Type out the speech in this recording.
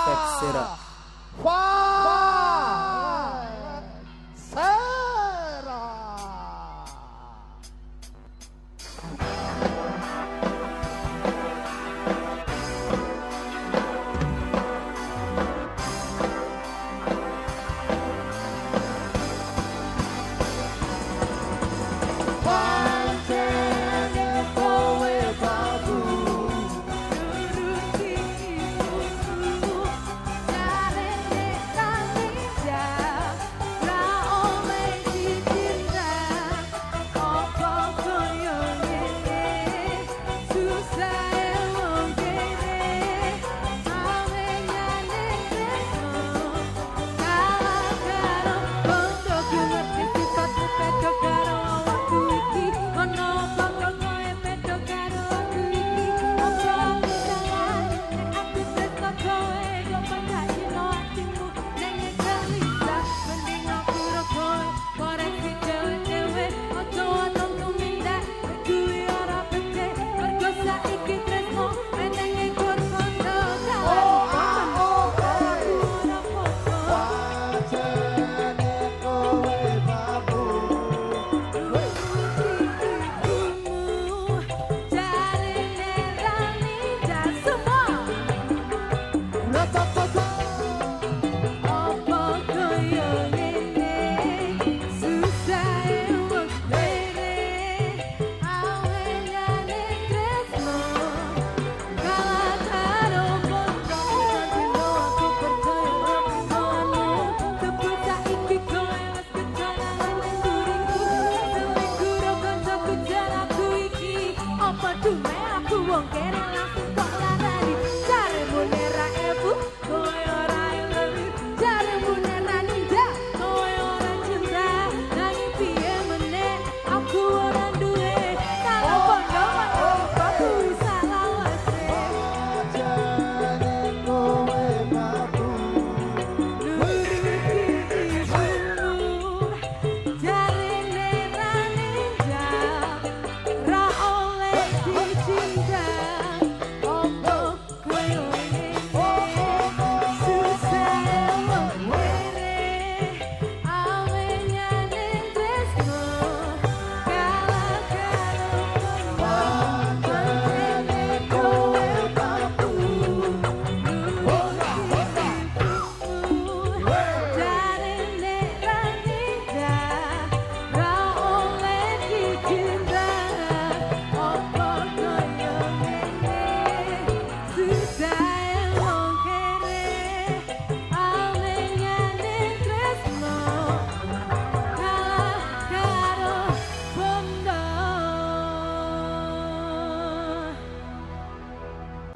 step sera. Dume aku wong kere